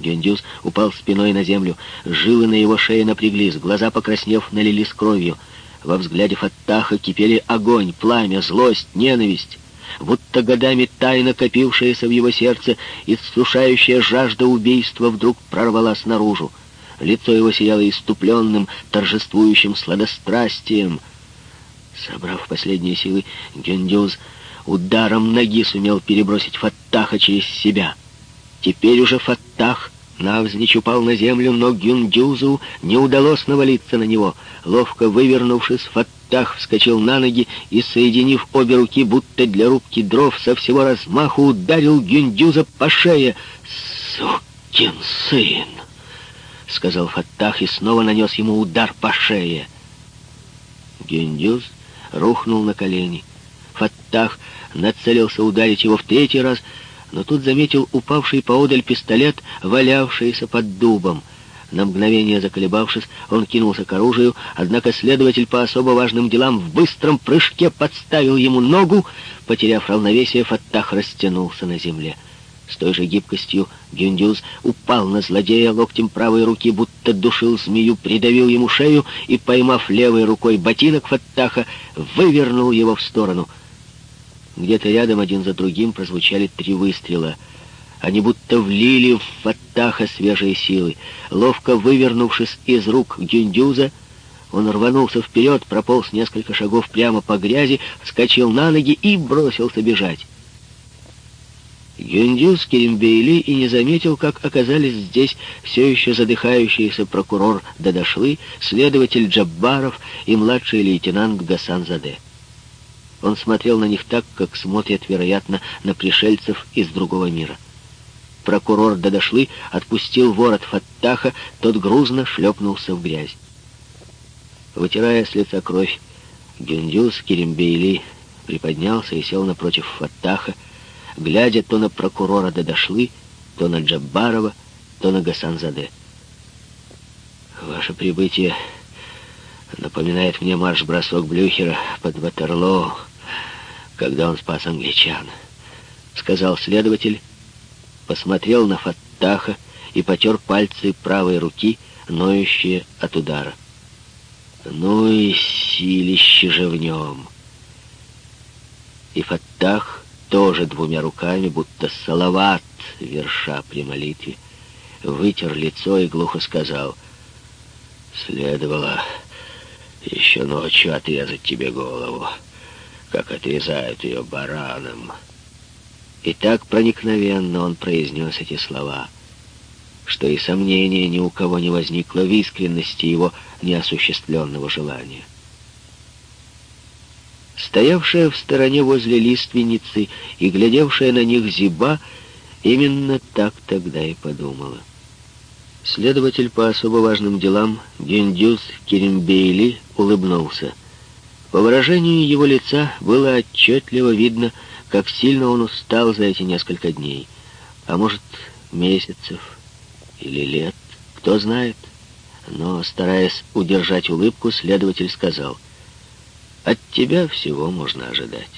Гюндюз упал спиной на землю. Жилы на его шее напряглись, глаза, покраснев, налились кровью. Во взгляде Фаттаха кипели огонь, пламя, злость, ненависть. Будто годами тайно копившаяся в его сердце и сушающая жажда убийства вдруг прорвалась наружу. Лицо его сияло иступленным, торжествующим сладострастием. Собрав последние силы, Гюндюз ударом ноги сумел перебросить Фаттаха через себя. Теперь уже Фаттах навзничь упал на землю, но Гюндюзу не удалось навалиться на него. Ловко вывернувшись, Фаттах вскочил на ноги и, соединив обе руки, будто для рубки дров, со всего размаху ударил Гюндюза по шее. «Сукин сын!» — сказал Фаттах и снова нанес ему удар по шее. Гюндюз рухнул на колени. Фаттах нацелился ударить его в третий раз, но тут заметил упавший поодаль пистолет, валявшийся под дубом. На мгновение заколебавшись, он кинулся к оружию, однако следователь по особо важным делам в быстром прыжке подставил ему ногу. Потеряв равновесие, Фаттах растянулся на земле. С той же гибкостью Гюндюз упал на злодея локтем правой руки, будто душил змею, придавил ему шею и, поймав левой рукой ботинок Фаттаха, вывернул его в сторону — где-то рядом один за другим прозвучали три выстрела. Они будто влили в Фаттаха свежие силы. Ловко вывернувшись из рук Гюндюза, он рванулся вперед, прополз несколько шагов прямо по грязи, вскочил на ноги и бросился бежать. Гюндюз Керимбейли и не заметил, как оказались здесь все еще задыхающийся прокурор Дадашлы, следователь Джаббаров и младший лейтенант Гасан Заде. Он смотрел на них так, как смотрят, вероятно, на пришельцев из другого мира. Прокурор Дадошлы отпустил ворот Фаттаха, тот грузно шлепнулся в грязь. Вытирая с лица кровь, Гюндюз Керембейли приподнялся и сел напротив Фаттаха, глядя то на прокурора Дадошлы, то на Джаббарова, то на Гасанзаде. «Ваше прибытие напоминает мне марш-бросок Блюхера под Ватерлоу», когда он спас англичан», — сказал следователь, посмотрел на Фаттаха и потер пальцы правой руки, ноющие от удара. «Ну и силище же в нем!» И Фаттах тоже двумя руками, будто салават, верша при молитве, вытер лицо и глухо сказал, «Следовало еще ночью отрезать тебе голову» как отрезают ее бараном. И так проникновенно он произнес эти слова, что и сомнения ни у кого не возникло в искренности его неосуществленного желания. Стоявшая в стороне возле лиственницы и глядевшая на них зиба именно так тогда и подумала. Следователь по особо важным делам Гюндюз Керимбейли улыбнулся. По выражению его лица было отчетливо видно, как сильно он устал за эти несколько дней. А может, месяцев или лет, кто знает. Но, стараясь удержать улыбку, следователь сказал, «От тебя всего можно ожидать».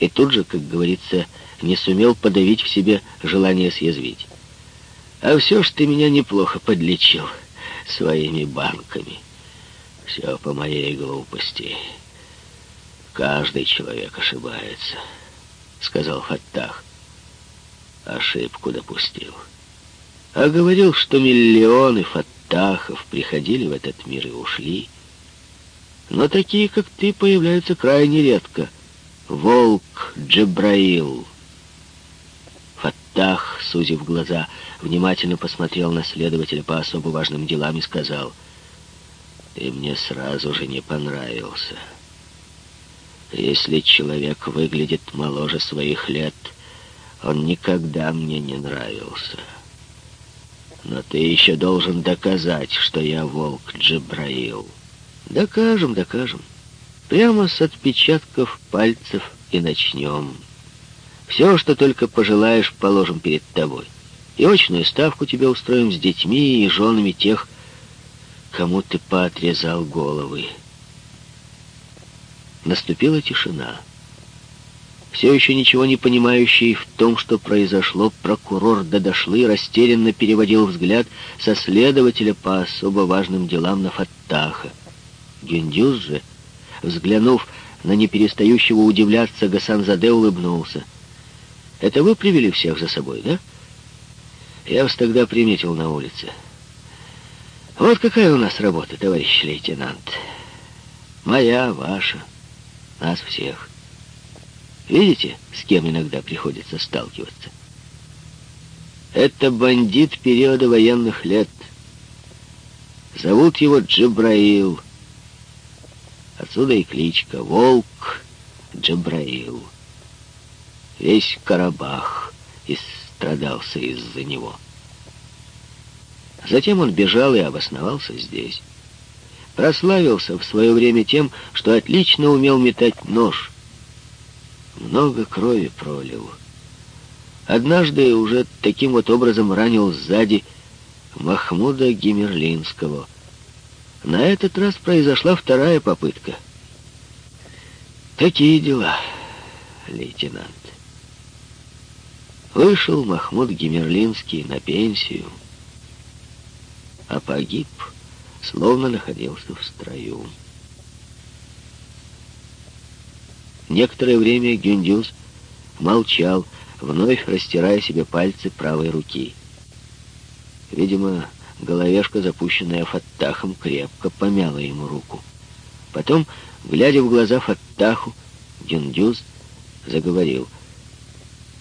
И тут же, как говорится, не сумел подавить в себе желание съязвить. «А все ж ты меня неплохо подлечил своими банками». Все по моей глупости. Каждый человек ошибается, сказал Фаттах. Ошибку допустил. А говорил, что миллионы Фаттахов приходили в этот мир и ушли. Но такие, как ты, появляются крайне редко. Волк Джебраил. Фаттах, сузив глаза, внимательно посмотрел на следователя по особо важным делам и сказал — ты мне сразу же не понравился. Если человек выглядит моложе своих лет, он никогда мне не нравился. Но ты еще должен доказать, что я волк Джебраил. Докажем, докажем. Прямо с отпечатков пальцев и начнем. Все, что только пожелаешь, положим перед тобой. И очную ставку тебе устроим с детьми и женами тех, кому ты поотрезал головы. Наступила тишина. Все еще ничего не понимающий в том, что произошло, прокурор Дадашли растерянно переводил взгляд со следователя по особо важным делам на Фаттаха. Гюндюз же, взглянув на неперестающего удивляться, Гасанзаде улыбнулся. «Это вы привели всех за собой, да?» «Я вас тогда приметил на улице. Вот какая у нас работа, товарищ лейтенант. Моя, ваша, нас всех». Видите, с кем иногда приходится сталкиваться? Это бандит периода военных лет. Зовут его Джабраил. Отсюда и кличка Волк Джабраил. Весь Карабах истрадался из-за него. Затем он бежал и обосновался здесь. Прославился в свое время тем, что отлично умел метать нож — много крови пролил. Однажды уже таким вот образом ранил сзади Махмуда Гимерлинского. На этот раз произошла вторая попытка. Такие дела, лейтенант. Вышел Махмуд Гимерлинский на пенсию, а погиб, словно находился в строю. Некоторое время Гюндюз молчал, вновь растирая себе пальцы правой руки. Видимо, головешка, запущенная Фаттахом, крепко помяла ему руку. Потом, глядя в глаза Фаттаху, Гюндюз заговорил.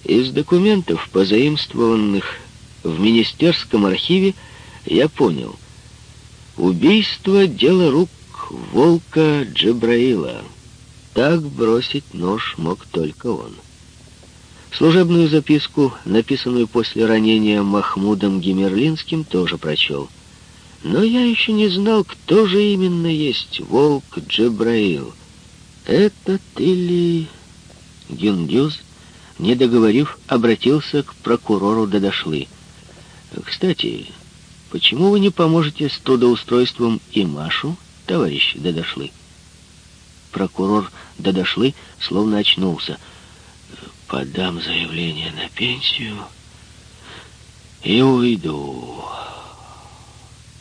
«Из документов, позаимствованных в министерском архиве, я понял. Убийство — дело рук волка Джабраила». Так бросить нож мог только он. Служебную записку, написанную после ранения Махмудом Гимерлинским, тоже прочел. Но я еще не знал, кто же именно есть волк Джебраил. Это ты ли... Гюндюз, не договорив, обратился к прокурору Дадашли. «Кстати, почему вы не поможете с трудоустройством и Машу, товарищ Дадашли?» Прокурор Дадашли словно очнулся. «Подам заявление на пенсию и уйду.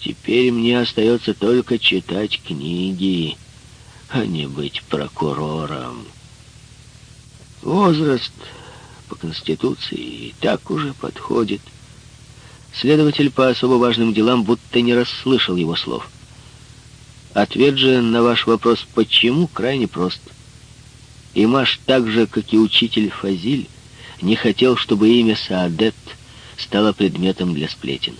Теперь мне остается только читать книги, а не быть прокурором. Возраст по Конституции и так уже подходит». Следователь по особо важным делам будто не расслышал его слов. Ответ же на ваш вопрос «почему?» крайне прост. Имаш так же, как и учитель Фазиль, не хотел, чтобы имя Саадет стало предметом для сплетен.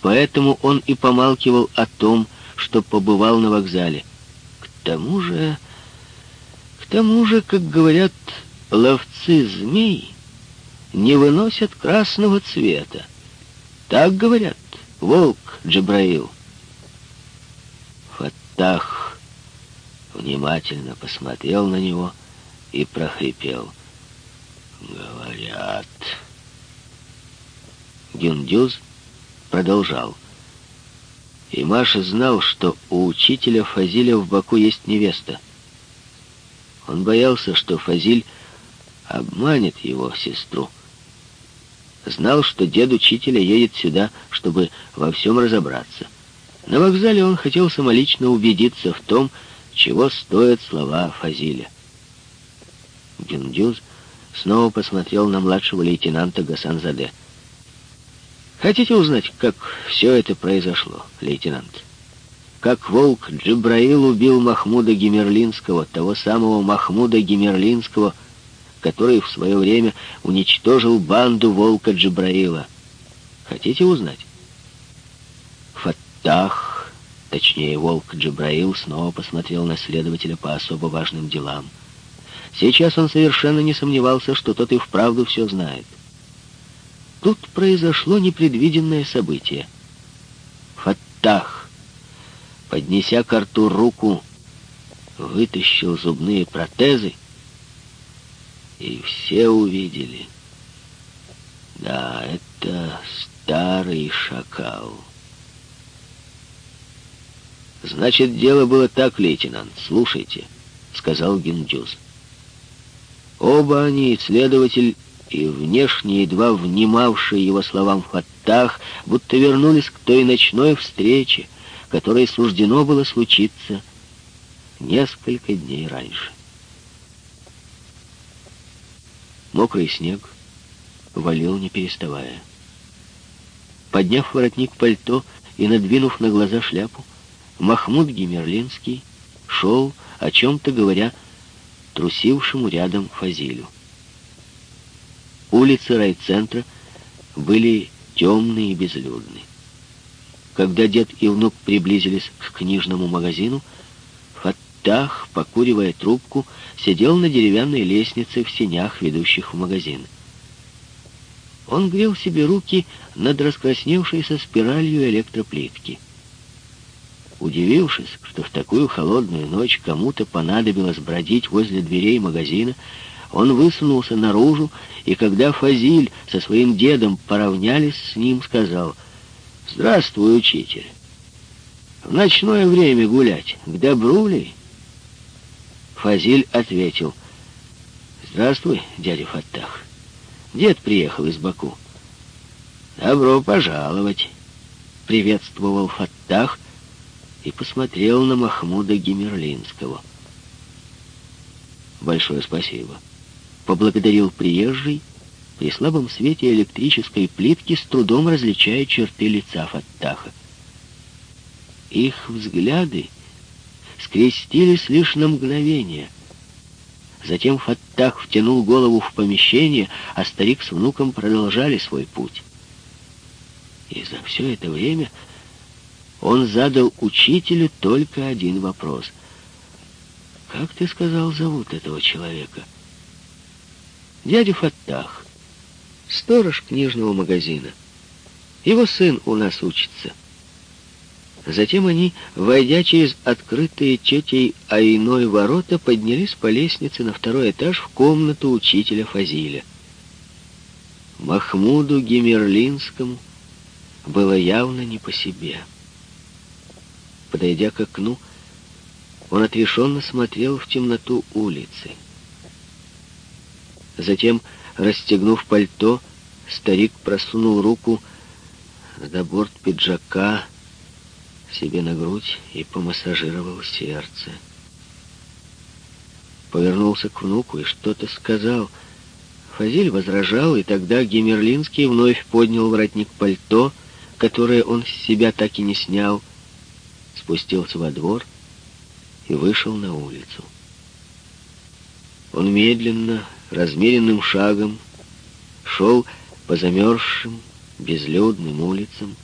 Поэтому он и помалкивал о том, что побывал на вокзале. К тому же... К тому же, как говорят ловцы змей, не выносят красного цвета. Так говорят, волк Джабраил. Фаттах внимательно посмотрел на него и прохрипел. «Говорят...» Гюндюз продолжал. И Маша знал, что у учителя Фазиля в Баку есть невеста. Он боялся, что Фазиль обманет его сестру. Знал, что дед учителя едет сюда, чтобы во всем разобраться. На вокзале он хотел самолично убедиться в том, чего стоят слова Фазиля. Гюндюз снова посмотрел на младшего лейтенанта Гасанзаде. «Хотите узнать, как все это произошло, лейтенант? Как волк Джибраил убил Махмуда Гимерлинского, того самого Махмуда Гимерлинского, который в свое время уничтожил банду волка Джибраила? Хотите узнать?» Фаттах, точнее волк Джибраил, снова посмотрел на следователя по особо важным делам. Сейчас он совершенно не сомневался, что тот и вправду все знает. Тут произошло непредвиденное событие. Фаттах, поднеся к рту руку, вытащил зубные протезы, и все увидели. Да, это старый шакал. «Значит, дело было так, лейтенант. Слушайте», — сказал Гиндюз. Оба они, следователь и внешне едва внимавший его словам Фаттах, будто вернулись к той ночной встрече, которой суждено было случиться несколько дней раньше. Мокрый снег валил не переставая. Подняв воротник пальто и надвинув на глаза шляпу, Махмуд Гимерлинский шел, о чем-то говоря, трусившему рядом Фазилю. Улицы райцентра были темные и безлюдны. Когда дед и внук приблизились к книжному магазину, Фаттах, покуривая трубку, сидел на деревянной лестнице в сенях, ведущих в магазин. Он грел себе руки над раскрасневшейся спиралью электроплитки. Удивившись, что в такую холодную ночь кому-то понадобилось бродить возле дверей магазина, он высунулся наружу, и когда Фазиль со своим дедом поравнялись с ним, сказал, «Здравствуй, учитель. В ночное время гулять, к добру ли?» Фазиль ответил, «Здравствуй, дядя Фаттах. Дед приехал из Баку». «Добро пожаловать», — приветствовал Фаттах, — и посмотрел на Махмуда Гимерлинского. «Большое спасибо», — поблагодарил приезжий, при слабом свете электрической плитки с трудом различая черты лица Фаттаха. Их взгляды скрестились лишь на мгновение. Затем Фаттах втянул голову в помещение, а старик с внуком продолжали свой путь. И за все это время он задал учителю только один вопрос. «Как ты сказал, зовут этого человека?» «Дядя Фаттах, сторож книжного магазина. Его сын у нас учится». Затем они, войдя через открытые тетей Айной ворота, поднялись по лестнице на второй этаж в комнату учителя Фазиля. Махмуду Гемерлинскому было явно не по себе. Подойдя к окну, он отрешенно смотрел в темноту улицы. Затем, расстегнув пальто, старик просунул руку за борт пиджака себе на грудь и помассажировал сердце. Повернулся к внуку и что-то сказал. Фазиль возражал, и тогда Гемерлинский вновь поднял воротник пальто, которое он с себя так и не снял, спустился во двор и вышел на улицу. Он медленно, размеренным шагом шел по замерзшим, безлюдным улицам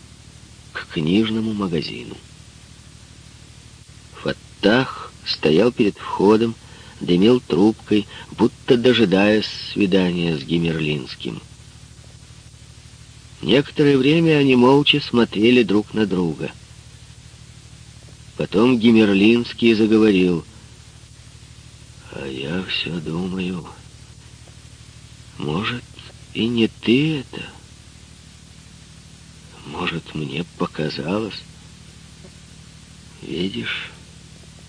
к книжному магазину. Фаттах стоял перед входом, дымил трубкой, будто дожидаясь свидания с Гимерлинским. Некоторое время они молча смотрели друг на друга — Потом Гимерлинский заговорил. А я все думаю, может, и не ты это? Может, мне показалось? Видишь,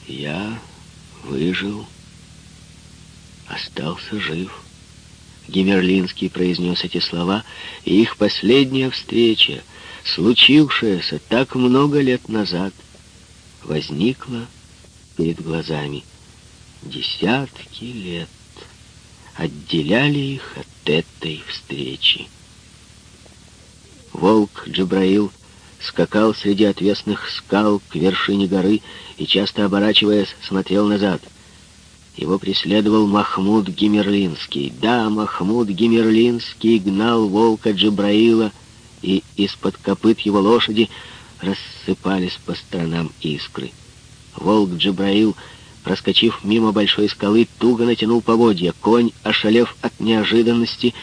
я выжил, остался жив. Гимерлинский произнес эти слова, и их последняя встреча, случившаяся так много лет назад — возникла перед глазами. Десятки лет отделяли их от этой встречи. Волк Джабраил скакал среди отвесных скал к вершине горы и, часто оборачиваясь, смотрел назад. Его преследовал Махмуд Гимерлинский. Да, Махмуд Гимерлинский гнал волка Джабраила, и из-под копыт его лошади рассыпались по сторонам искры. Волк Джабраил, проскочив мимо большой скалы, туго натянул поводья. Конь, ошалев от неожиданности,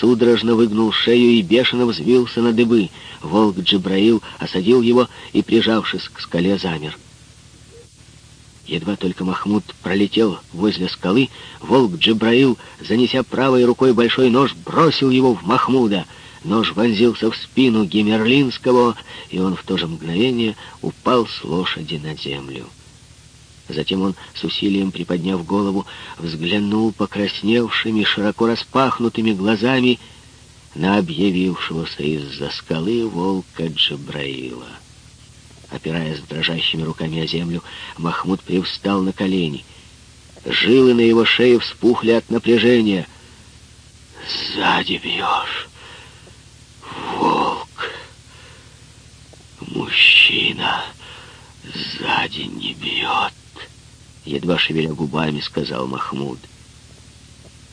судорожно выгнул шею и бешено взвился на дыбы. Волк Джабраил осадил его и, прижавшись к скале, замер. Едва только Махмуд пролетел возле скалы, волк Джабраил, занеся правой рукой большой нож, бросил его в Махмуда — Нож вонзился в спину Гемерлинского, и он в то же мгновение упал с лошади на землю. Затем он, с усилием приподняв голову, взглянул покрасневшими, широко распахнутыми глазами на объявившегося из-за скалы волка Джабраила. Опираясь дрожащими руками о землю, Махмуд привстал на колени. Жилы на его шее вспухли от напряжения. «Сзади бьешь, волк! Мужчина сзади не бьет!» Едва шевеля губами, сказал Махмуд.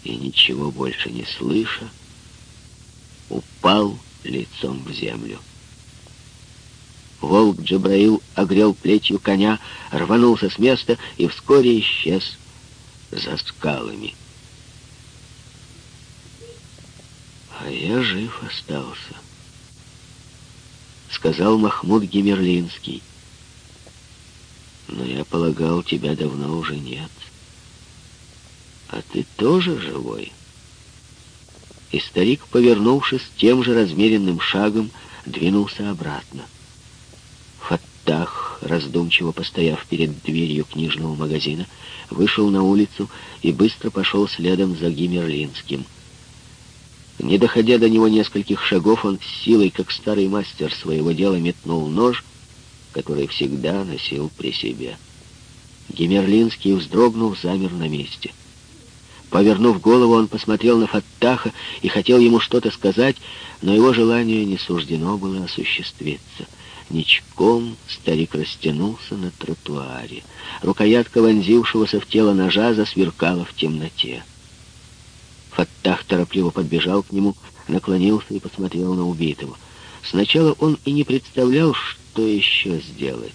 И ничего больше не слыша, упал лицом в землю. Волк Джабраил огрел плетью коня, рванулся с места и вскоре исчез за скалами. «А я жив остался», — сказал Махмуд Гемерлинский. Но я полагал, тебя давно уже нет. А ты тоже живой. И старик, повернувшись тем же размеренным шагом, двинулся обратно. Фаттах, раздумчиво постояв перед дверью книжного магазина, вышел на улицу и быстро пошел следом за Гимерлинским. Не доходя до него нескольких шагов, он с силой, как старый мастер своего дела, метнул нож который всегда носил при себе. Гемерлинский, вздрогнув, замер на месте. Повернув голову, он посмотрел на Фаттаха и хотел ему что-то сказать, но его желание не суждено было осуществиться. Ничком старик растянулся на тротуаре. Рукоятка вонзившегося в тело ножа засверкала в темноте. Фаттах торопливо подбежал к нему, наклонился и посмотрел на убитого. Сначала он и не представлял, что еще сделать.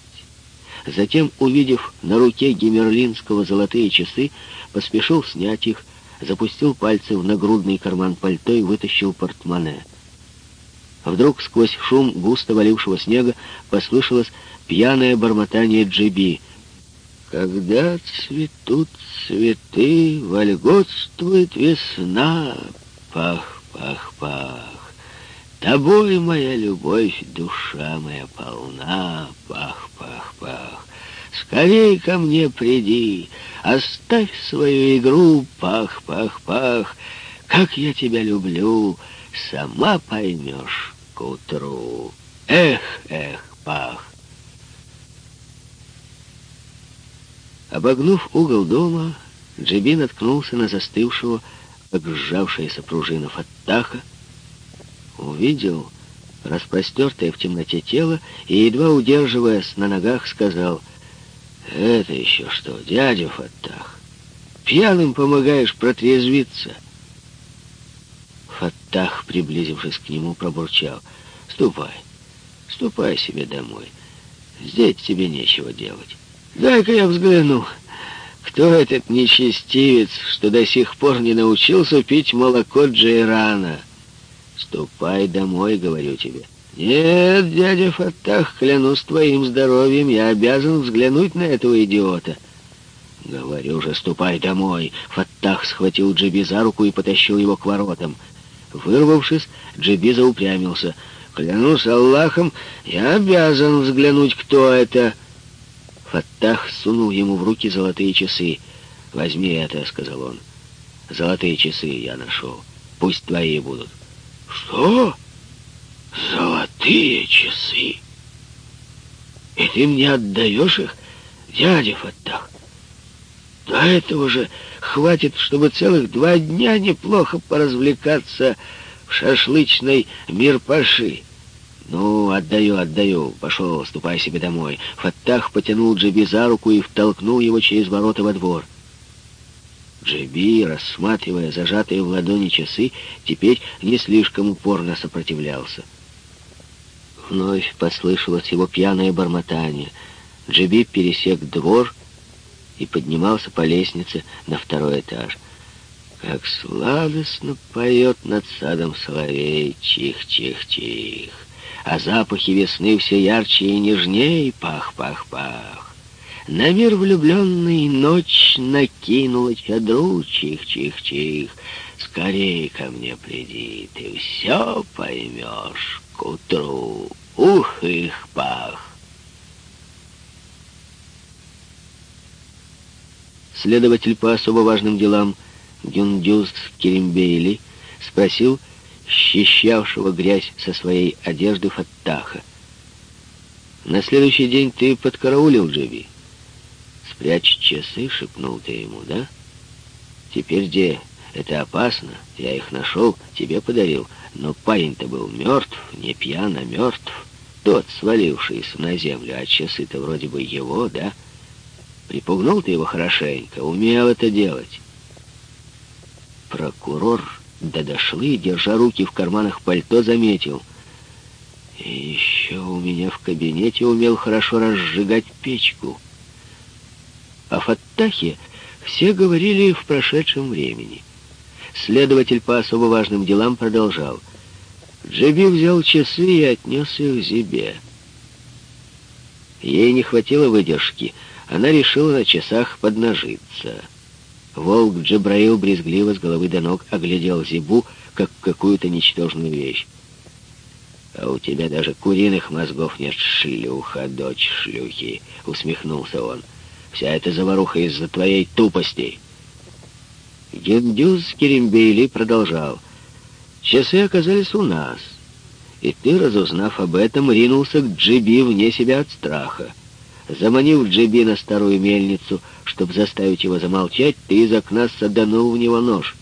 Затем, увидев на руке Гемерлинского золотые часы, поспешил снять их, запустил пальцы в нагрудный карман пальто и вытащил портмоне. Вдруг сквозь шум густо валившего снега послышалось пьяное бормотание Джиби. «Когда цветут цветы, вольготствует весна, пах-пах-пах». Тобой, моя любовь, душа моя полна, пах, пах, пах. Скорей ко мне приди, оставь свою игру, пах, пах, пах. Как я тебя люблю, сама поймешь к утру. Эх, эх, пах. Обогнув угол дома, Джибин наткнулся на застывшего, как сжавшаяся пружина Фаттаха, увидел распростертое в темноте тело и, едва удерживаясь на ногах, сказал, «Это еще что, дядя Фаттах? Пьяным помогаешь протрезвиться?» Фаттах, приблизившись к нему, пробурчал, «Ступай, ступай себе домой. Здесь тебе нечего делать. Дай-ка я взгляну, кто этот нечестивец, что до сих пор не научился пить молоко Джейрана?» Ступай домой, говорю тебе. Нет, дядя Фаттах, клянусь твоим здоровьем, я обязан взглянуть на этого идиота. Говорю же, ступай домой. Фаттах схватил Джиби за руку и потащил его к воротам. Вырвавшись, Джиби заупрямился. Клянусь Аллахом, я обязан взглянуть, кто это. Фаттах сунул ему в руки золотые часы. «Возьми это», — сказал он. «Золотые часы я нашел. Пусть твои будут». Что? Золотые часы? И ты мне отдаешь их, дядя Фаттах? До этого же хватит, чтобы целых два дня неплохо поразвлекаться в шашлычной мирпаши. Ну, отдаю, отдаю. Пошел, ступай себе домой. Фаттах потянул Джеби за руку и втолкнул его через ворота во двор. Джеби, рассматривая зажатые в ладони часы, теперь не слишком упорно сопротивлялся. Вновь послышалось его пьяное бормотание. Джеби пересек двор и поднимался по лестнице на второй этаж. Как сладостно поет над садом соловей, чих-чих-чих. А запахи весны все ярче и нежнее, пах-пах-пах. На мир влюбленный ночь накинула чадру, чих-чих-чих. Скорей ко мне приди, ты все поймешь к утру. Ух, их пах! Следователь по особо важным делам Гюндюз Керимбейли спросил счищавшего грязь со своей одежды Фаттаха. «На следующий день ты подкараулил Джеби?» «Спрячь часы», — шепнул ты ему, да? «Теперь где? Это опасно. Я их нашел, тебе подарил. Но парень-то был мертв, не пьян, а мертв. Тот, свалившийся на землю, а часы-то вроде бы его, да? Припугнул ты его хорошенько, умел это делать». Прокурор да дошли, держа руки в карманах пальто, заметил. И еще у меня в кабинете умел хорошо разжигать печку. О Фаттахе все говорили в прошедшем времени. Следователь по особо важным делам продолжал. Джеби взял часы и отнес их Зибе. Ей не хватило выдержки. Она решила на часах поднажиться. Волк Джабраил брезгливо с головы до ног оглядел Зибу, как какую-то ничтожную вещь. «А у тебя даже куриных мозгов нет, шлюха, дочь шлюхи!» — усмехнулся он. «Вся эта заваруха из-за твоей тупости!» Гендюз Керимбейли продолжал. «Часы оказались у нас, и ты, разузнав об этом, ринулся к Джиби вне себя от страха. Заманив Джиби на старую мельницу, чтобы заставить его замолчать, ты из окна саданул в него нож.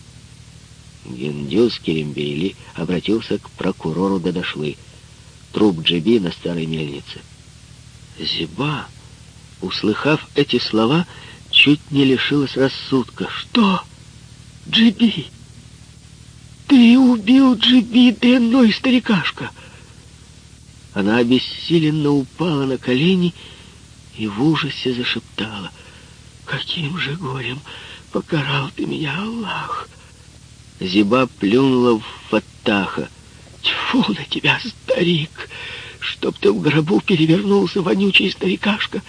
Гендюс Керембейли обратился к прокурору Дадашвы. Труп Джиби на старой мельнице. Зиба, услыхав эти слова, чуть не лишилась рассудка. «Что? Джиби? Ты убил Джиби, дрянной старикашка!» Она обессиленно упала на колени и в ужасе зашептала. «Каким же горем покарал ты меня, Аллах!» Зиба плюнула в Фаттаха. «Тьфу на тебя, старик! Чтоб ты в гробу перевернулся, вонючий старикашка,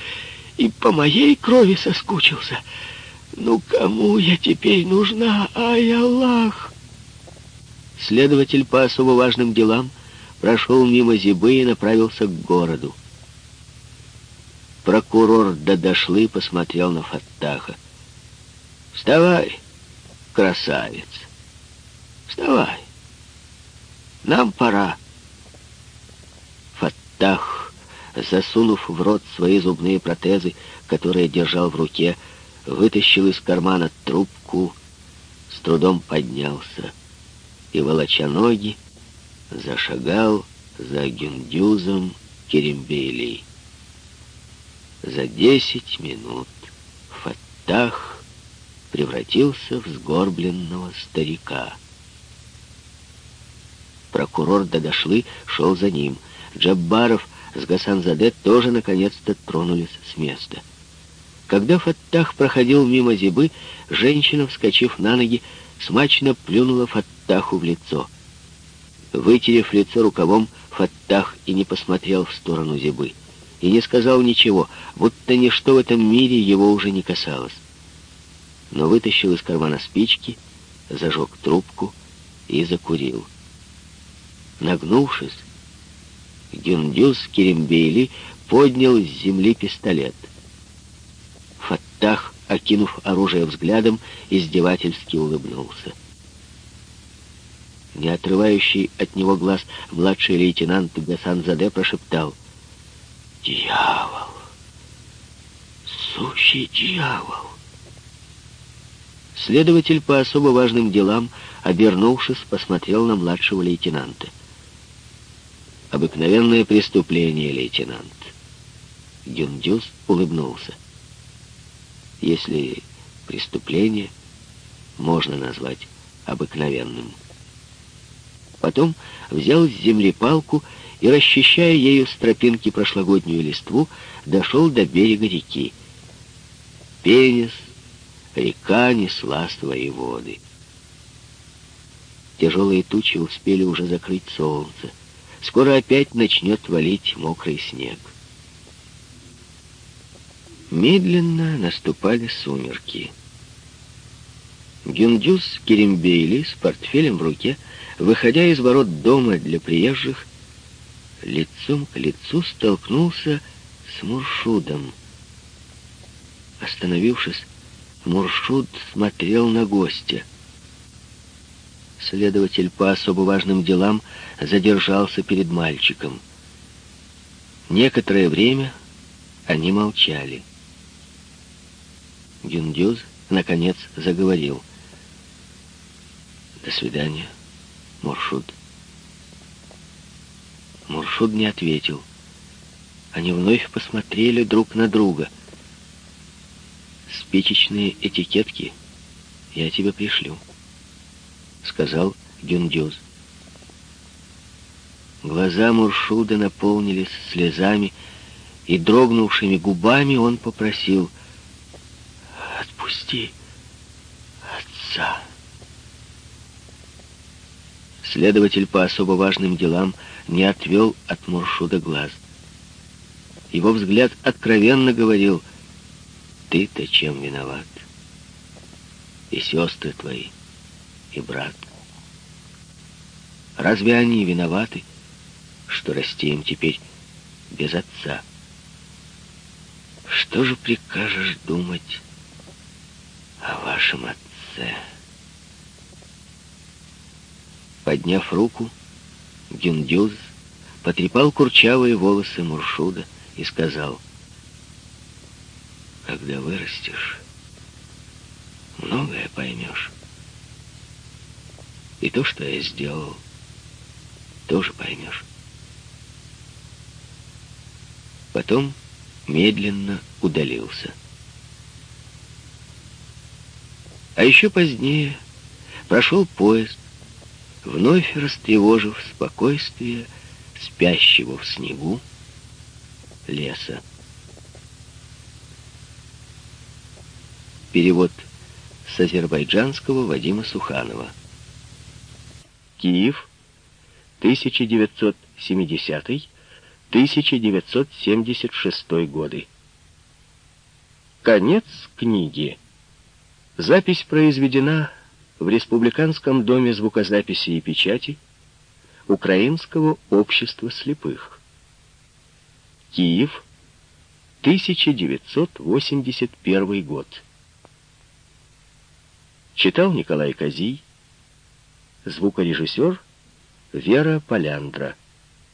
и по моей крови соскучился! Ну, кому я теперь нужна, ай, Аллах!» Следователь по особо важным делам прошел мимо Зибы и направился к городу. Прокурор Дадашли посмотрел на Фаттаха. «Вставай, красавец! Вставай! Нам пора!» Фаттах, засунув в рот свои зубные протезы, которые держал в руке, вытащил из кармана трубку, с трудом поднялся и, волоча ноги, зашагал за Гюндюзом Керембейли. За десять минут Фаттах превратился в сгорбленного старика. Прокурор Дадашлы шел за ним. Джаббаров с Гасанзаде тоже наконец-то тронулись с места. Когда Фаттах проходил мимо Зибы, женщина, вскочив на ноги, смачно плюнула Фаттаху в лицо. Вытерев лицо рукавом, Фаттах и не посмотрел в сторону Зибы и не сказал ничего, будто ничто в этом мире его уже не касалось. Но вытащил из кармана спички, зажег трубку и закурил. Нагнувшись, Гюндюс Керембейли поднял с земли пистолет. Фаттах, окинув оружие взглядом, издевательски улыбнулся. Не отрывающий от него глаз младший лейтенант Гасан-Заде прошептал — Дьявол! Сущий дьявол! Следователь по особо важным делам, обернувшись, посмотрел на младшего лейтенанта. «Обыкновенное преступление, лейтенант». Гюндюс улыбнулся. «Если преступление можно назвать обыкновенным». Потом взял с земли палку и, расчищая ею с тропинки прошлогоднюю листву, дошел до берега реки. Пенис, река несла свои воды. Тяжелые тучи успели уже закрыть солнце. Скоро опять начнет валить мокрый снег. Медленно наступали сумерки. Гюндюс Керембейли с портфелем в руке, выходя из ворот дома для приезжих, лицом к лицу столкнулся с Муршудом. Остановившись, Муршуд смотрел на гостя. Следователь по особо важным делам задержался перед мальчиком. Некоторое время они молчали. Гюндюз, наконец, заговорил. «До свидания, Муршуд». Муршуд не ответил. Они вновь посмотрели друг на друга. «Спичечные этикетки я тебе пришлю», — сказал Гюндюз. Глаза Муршуда наполнились слезами, и дрогнувшими губами он попросил «Отпусти отца». Следователь по особо важным делам не отвел от Муршуда глаз. Его взгляд откровенно говорил, «Ты-то чем виноват? И сестры твои, и брат. Разве они виноваты, что расти теперь без отца? Что же прикажешь думать о вашем отце?» Подняв руку, Гюндюз потрепал курчавые волосы Муршуда и сказал, «Когда вырастешь, многое поймешь. И то, что я сделал, тоже поймешь». Потом медленно удалился. А еще позднее прошел поезд, вновь растревожив спокойствие спящего в снегу леса. Перевод с азербайджанского Вадима Суханова. Киев, 1970-1976 годы. Конец книги. Запись произведена в Республиканском доме звукозаписи и печати Украинского общества слепых. Киев, 1981 год. Читал Николай Козий, звукорежиссер Вера Поляндра.